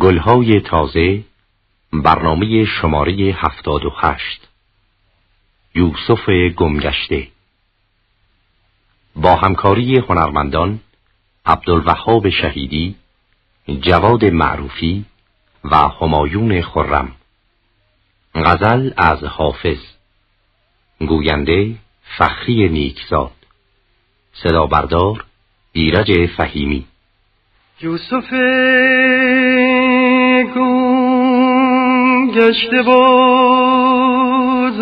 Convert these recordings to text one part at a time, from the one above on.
گلهای تازه برنامه شماره هفتاد و هشت. یوسف گمگشته. با همکاری هنرمندان عبدالوهاب شهیدی جواد معروفی و همایون خرم. غزل از حافظ. گوینده فخری نیکزاد. صدا بردار ایرج فهیمی. یوسف گشته باز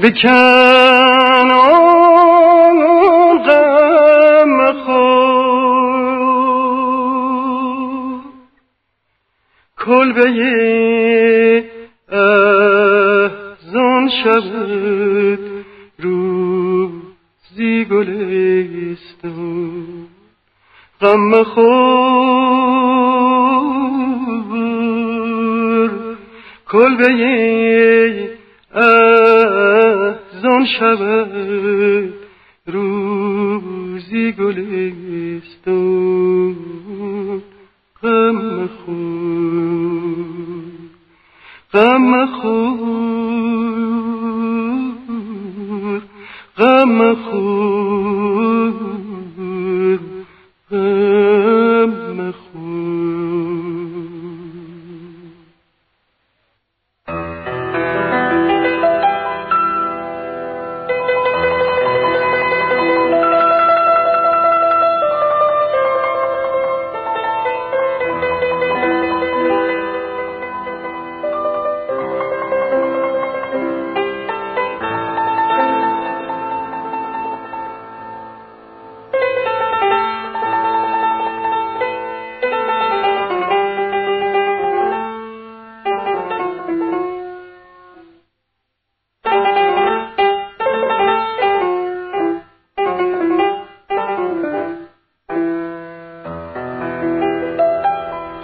به کنان غم خور کلبه احزان شود روزی گلستان. غم خور کلبه احزان شود. روزی گلستان غم خور غم خور غم خور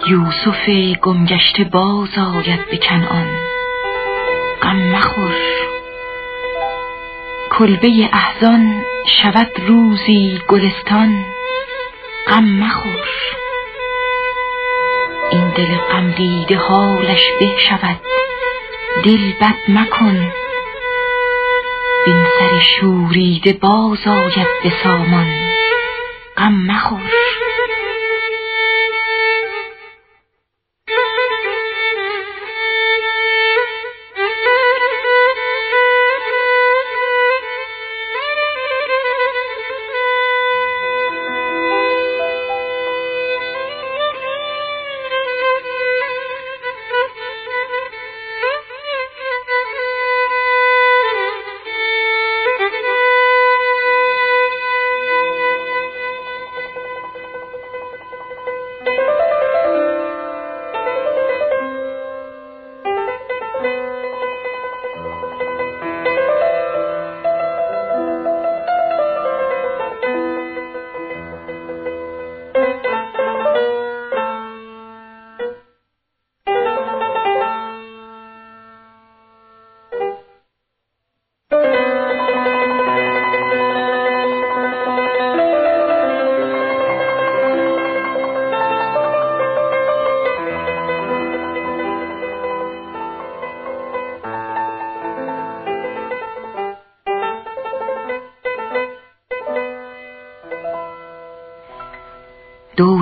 یوسف گمگشته باز آید به کنعان. غم مخور. کلبه احزان شود روزی گلستان. غم مخور. این دل غم دیده حالش به شود. دل بد مکن. بین سر شوریده باز آید به سامان. غم مخور.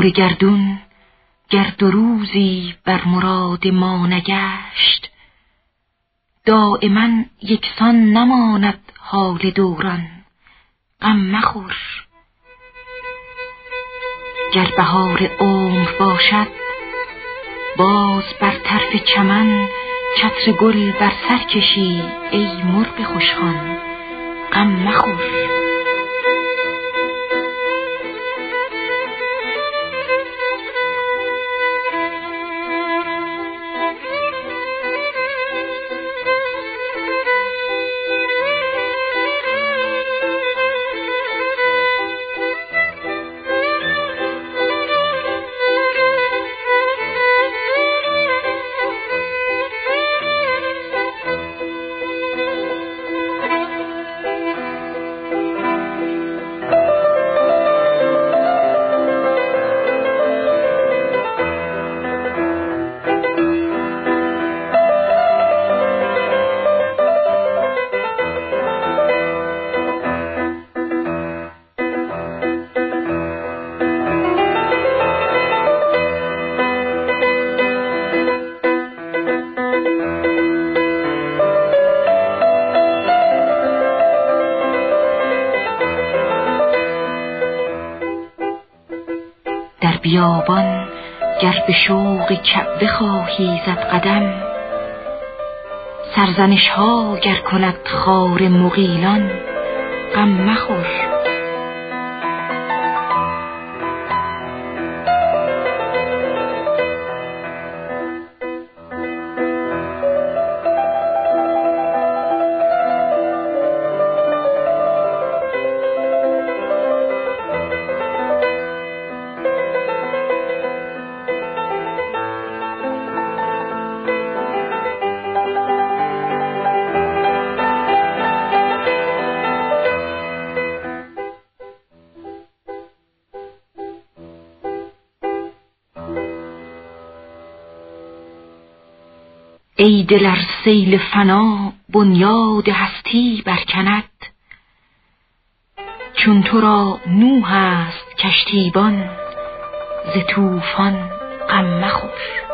دور گردون گرد و روزی بر مراد ما نگشت. دائما یکسان نماند حال دوران. غم مخور. گر بهار عمر باشد باز بر طرف چمن چتر گل بر سر کشی ای مرغ خوشخوان. غم مخور. بیابان گر به شوق کعبه خواهی زد قدم. سرزنش ها گر کند خار مغیلان غم مخور. ای دلر سیل فنا بنیاد هستی برکند چون تو را نوح است کشتیبان ز طوفان غم مخور.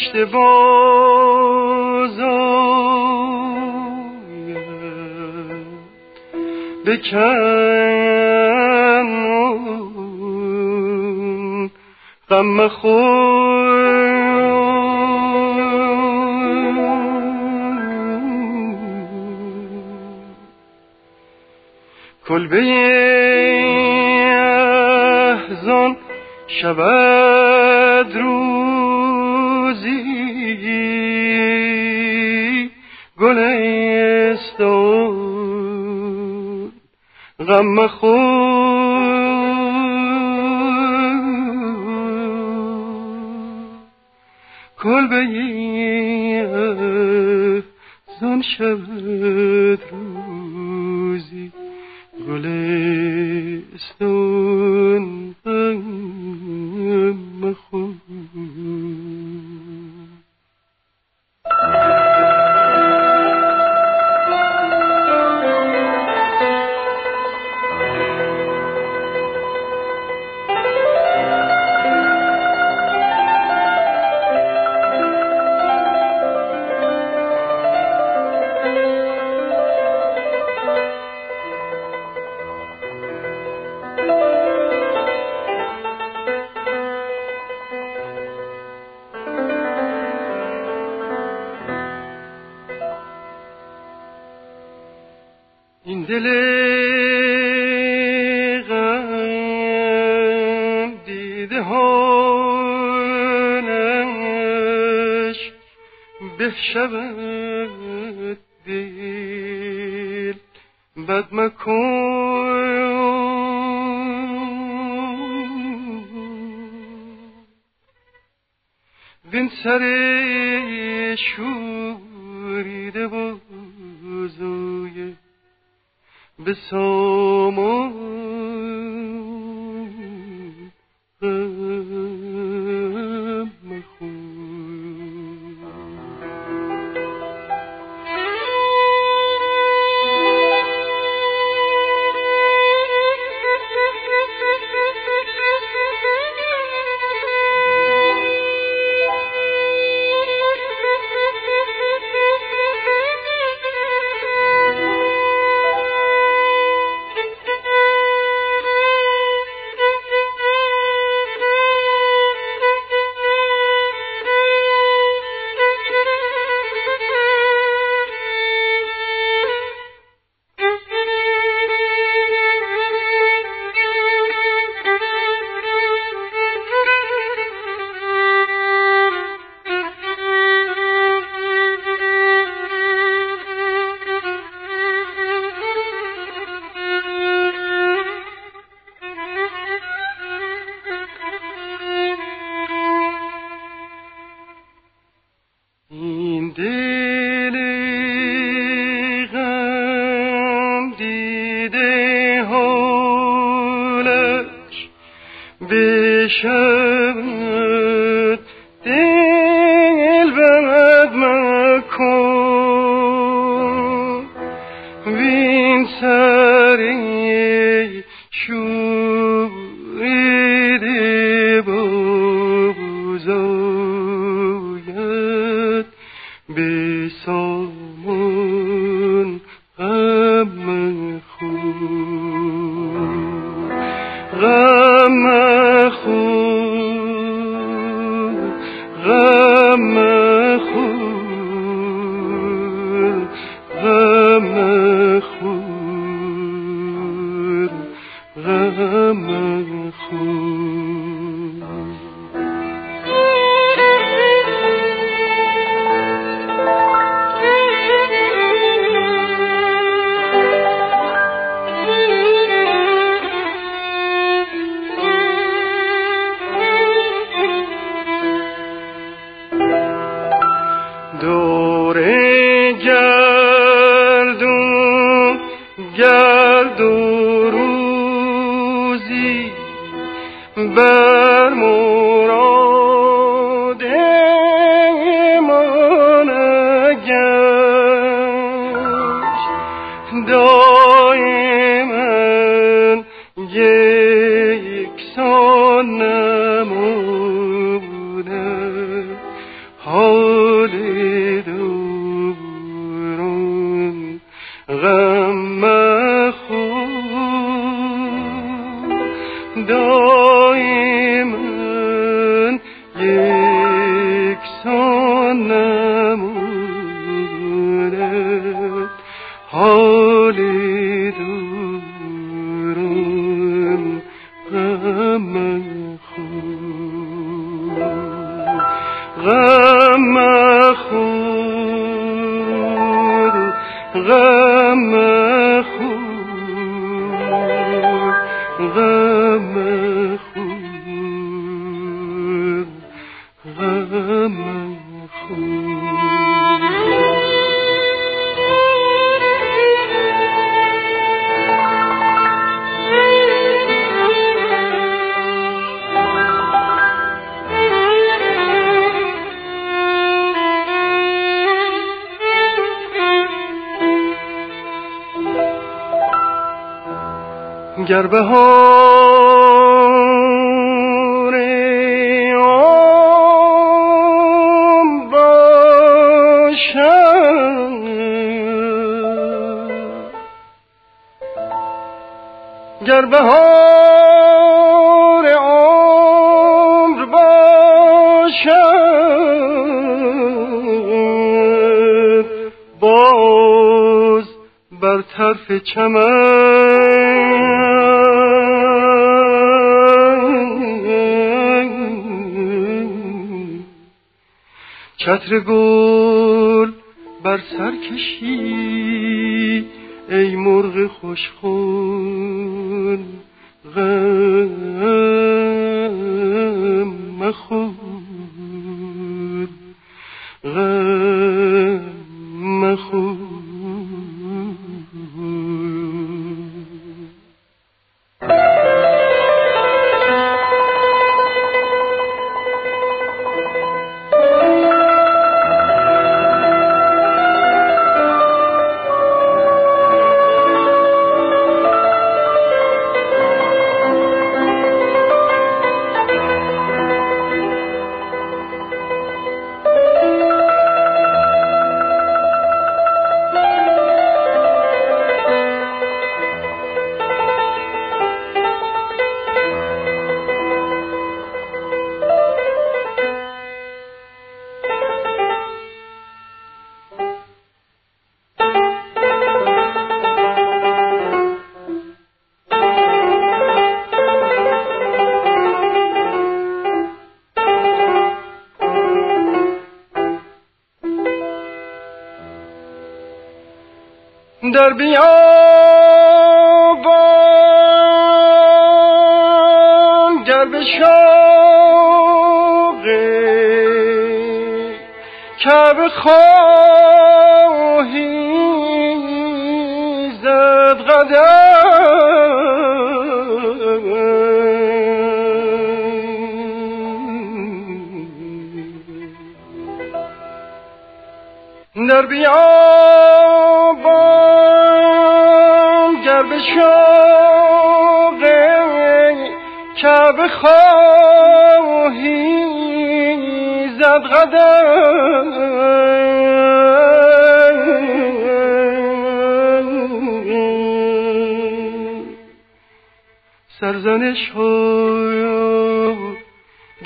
گم گشته باز بکن غم خور کلبه شود روزی غم خود کلبه زن شود روزی گلستان به شود دل بد مکن. سر شوریده بازوی به سامان غم خود برم. بهار آن باشم گر بهار عمر باشم باز بر طرف چمن چتر گل بر سر کشی ای مرغ خوشخو در بیابان گر به شوق کعبه خواهی زد قدم. سرزنش ها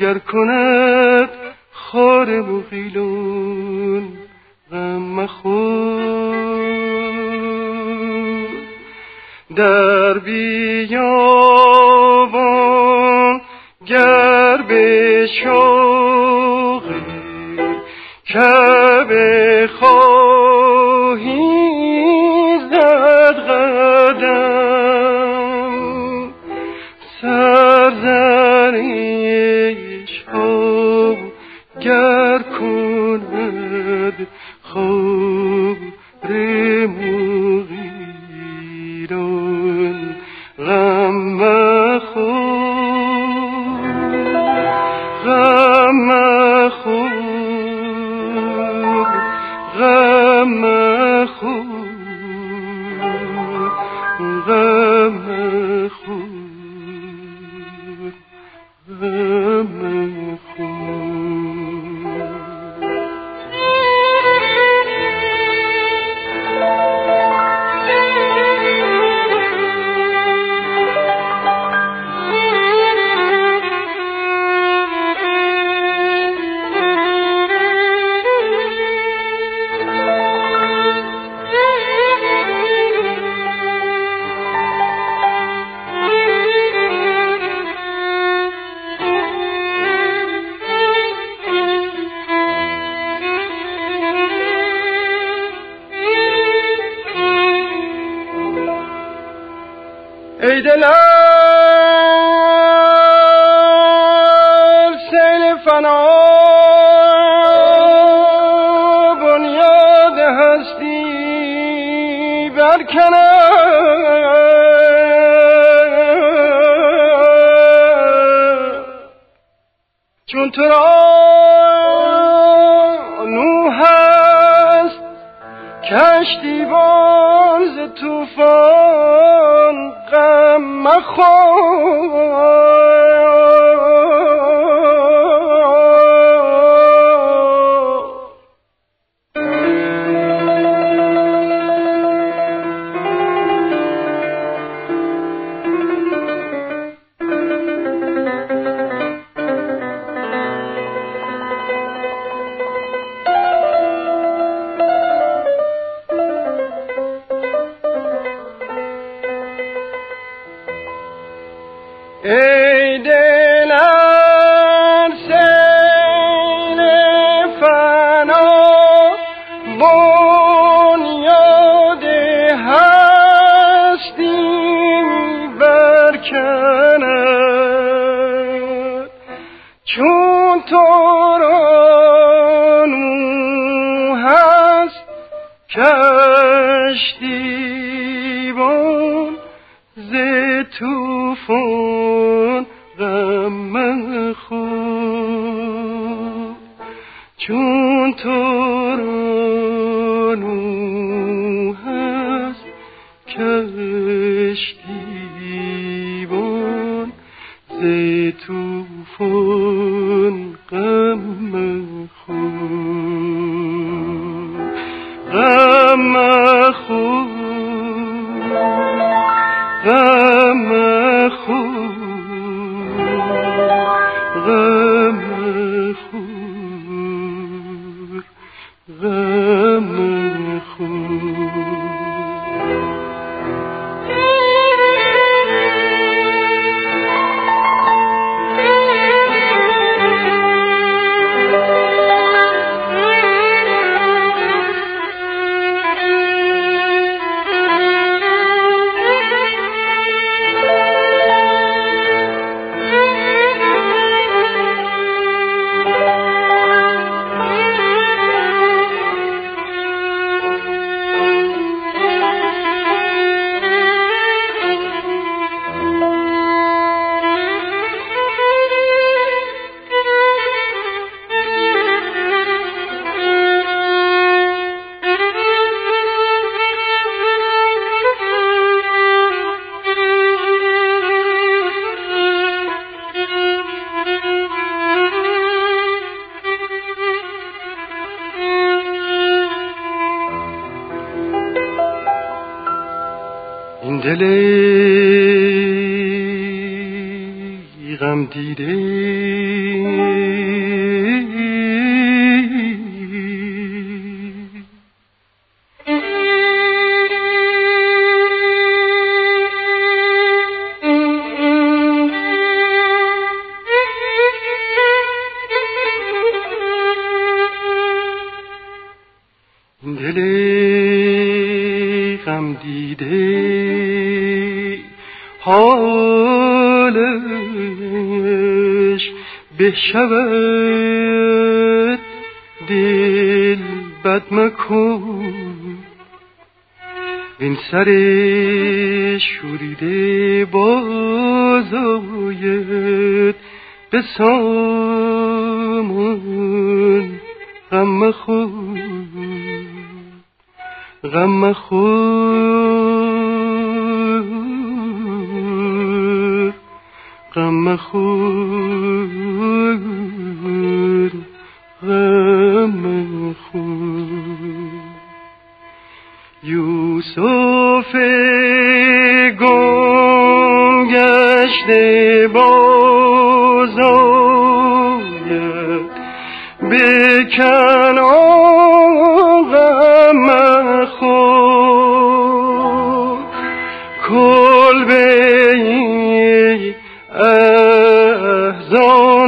گر کند خار مغیلون در بیابان گر به شوقی کعبه خواهی چون تو را نوح هست کشتی باز توفان غم مخور. چون تو را دل غم دیده بشود دل بد مکن. این سر شوریده بازاید به سامون. غم خود غم خود غم خود غم خود یوسف گم گشته بازاید به کنان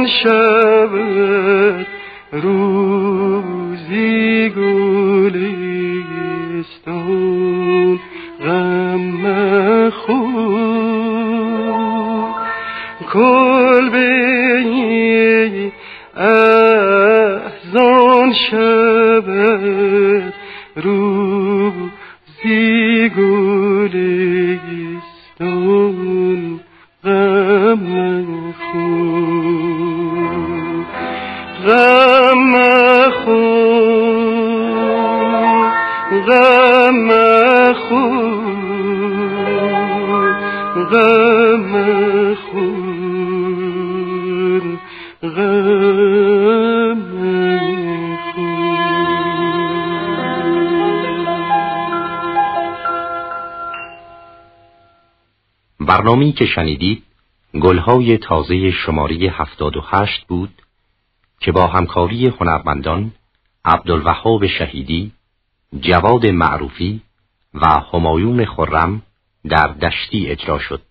شود روزی گلستان غم خود کلبه احزان شود غم خود غم خود غم خود غم برنامه‌ای که شنیدید گلهای تازه شماره 78 بود. که با همکاری هنرمندان عبدالوهاب شهیدی، جواد معروفی و همایون خرم در دشتی اجرا شد.